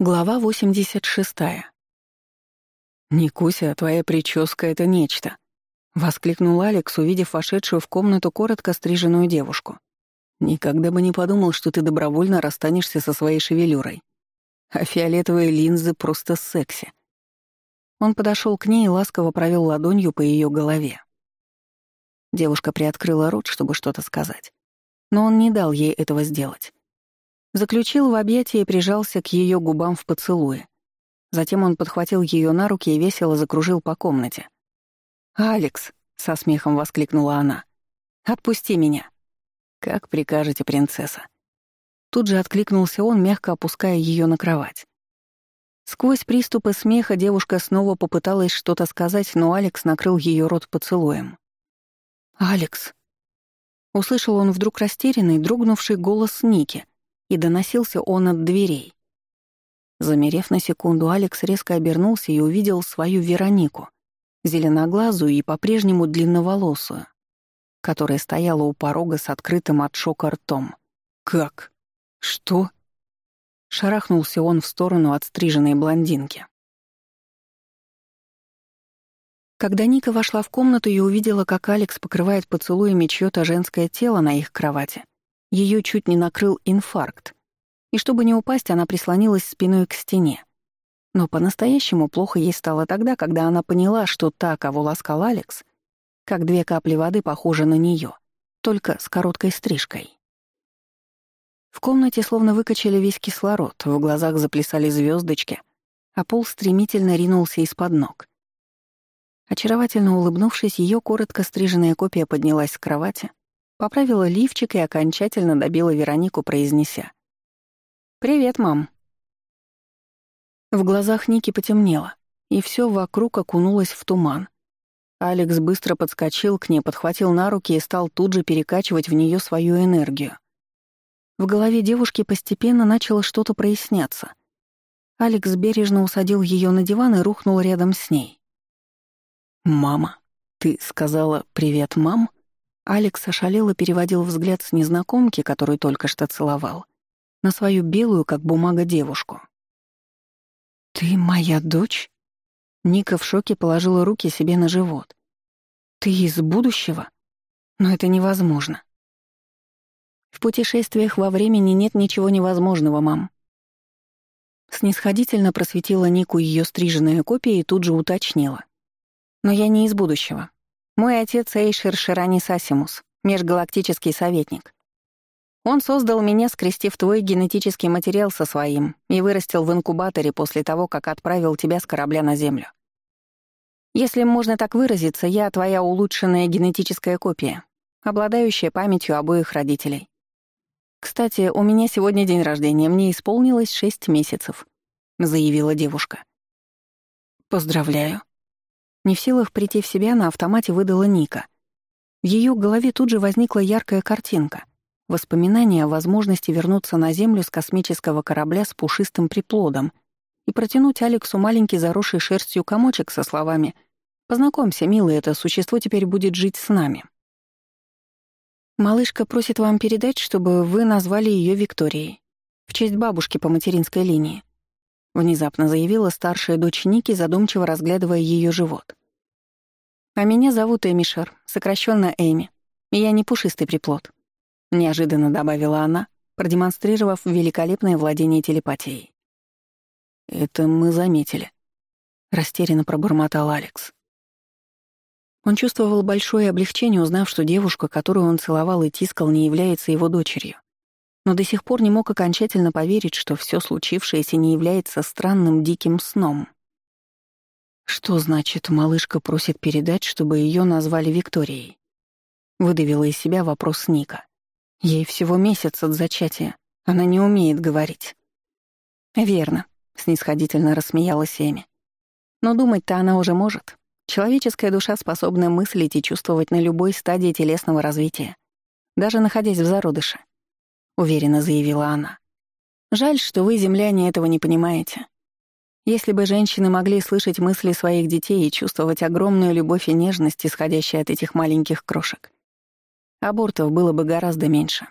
Глава 86. «Никуся, твоя прическа — это нечто», — воскликнул Алекс, увидев вошедшую в комнату коротко стриженную девушку. «Никогда бы не подумал, что ты добровольно расстанешься со своей шевелюрой. А фиолетовые линзы просто секси». Он подошел к ней и ласково провел ладонью по ее голове. Девушка приоткрыла рот, чтобы что-то сказать. Но он не дал ей этого сделать. Заключил в объятия и прижался к ее губам в поцелуе. Затем он подхватил ее на руки и весело закружил по комнате. «Алекс!» — со смехом воскликнула она. «Отпусти меня!» «Как прикажете, принцесса!» Тут же откликнулся он, мягко опуская ее на кровать. Сквозь приступы смеха девушка снова попыталась что-то сказать, но Алекс накрыл ее рот поцелуем. «Алекс!» Услышал он вдруг растерянный, дрогнувший голос Ники, и доносился он от дверей. Замерев на секунду, Алекс резко обернулся и увидел свою Веронику, зеленоглазую и по-прежнему длинноволосую, которая стояла у порога с открытым от шока ртом. «Как? Что?» Шарахнулся он в сторону отстриженной блондинки. Когда Ника вошла в комнату и увидела, как Алекс покрывает поцелуями чьё-то женское тело на их кровати, ее чуть не накрыл инфаркт. И чтобы не упасть, она прислонилась спиной к стене. Но по-настоящему плохо ей стало тогда, когда она поняла, что та, кого а ласкал Алекс, как две капли воды похожа на нее, только с короткой стрижкой. В комнате словно выкачали весь кислород, в глазах заплясали звездочки, а пол стремительно ринулся из-под ног. Очаровательно улыбнувшись, ее коротко стриженная копия поднялась с кровати, Поправила лифчик и окончательно добила Веронику, произнеся. «Привет, мам». В глазах Ники потемнело, и все вокруг окунулось в туман. Алекс быстро подскочил к ней, подхватил на руки и стал тут же перекачивать в нее свою энергию. В голове девушки постепенно начало что-то проясняться. Алекс бережно усадил ее на диван и рухнул рядом с ней. «Мама, ты сказала «привет, мам»?» Алекс ошалел и переводил взгляд с незнакомки, которую только что целовал, на свою белую, как бумага, девушку. «Ты моя дочь?» Ника в шоке положила руки себе на живот. «Ты из будущего? Но это невозможно». «В путешествиях во времени нет ничего невозможного, мам». Снисходительно просветила Нику ее стриженная копия и тут же уточнила. «Но я не из будущего. Мой отец Эйшир Ширани Сасимус, межгалактический советник. Он создал меня, скрестив твой генетический материал со своим, и вырастил в инкубаторе после того, как отправил тебя с корабля на Землю. Если можно так выразиться, я твоя улучшенная генетическая копия, обладающая памятью обоих родителей. «Кстати, у меня сегодня день рождения, мне исполнилось шесть месяцев», — заявила девушка. «Поздравляю», не в силах прийти в себя, на автомате выдала Ника. В ее голове тут же возникла яркая картинка. Воспоминание о возможности вернуться на Землю с космического корабля с пушистым приплодом и протянуть Алексу маленький заросший шерстью комочек со словами «Познакомься, милый, это существо теперь будет жить с нами». «Малышка просит вам передать, чтобы вы назвали ее Викторией, в честь бабушки по материнской линии», — внезапно заявила старшая дочь Ники, задумчиво разглядывая ее живот. «А меня зовут Эмишер, сокращенно Эми. И я не пушистый приплод», — неожиданно добавила она, продемонстрировав великолепное владение телепатией. «Это мы заметили», — растерянно пробормотал Алекс. Он чувствовал большое облегчение, узнав, что девушка, которую он целовал и тискал, не является его дочерью. Но до сих пор не мог окончательно поверить, что все случившееся не является странным диким сном. «Что значит, малышка просит передать, чтобы ее назвали Викторией?» Выдавила из себя вопрос Ника. «Ей всего месяц от зачатия. Она не умеет говорить». «Верно», — снисходительно рассмеялась Эми. «Но думать-то она уже может. Человеческая душа способна мыслить и чувствовать на любой стадии телесного развития, даже находясь в зародыше», — уверенно заявила она. «Жаль, что вы, земляне, этого не понимаете. Если бы женщины могли слышать мысли своих детей и чувствовать огромную любовь и нежность, исходящие от этих маленьких крошек, абортов было бы гораздо меньше.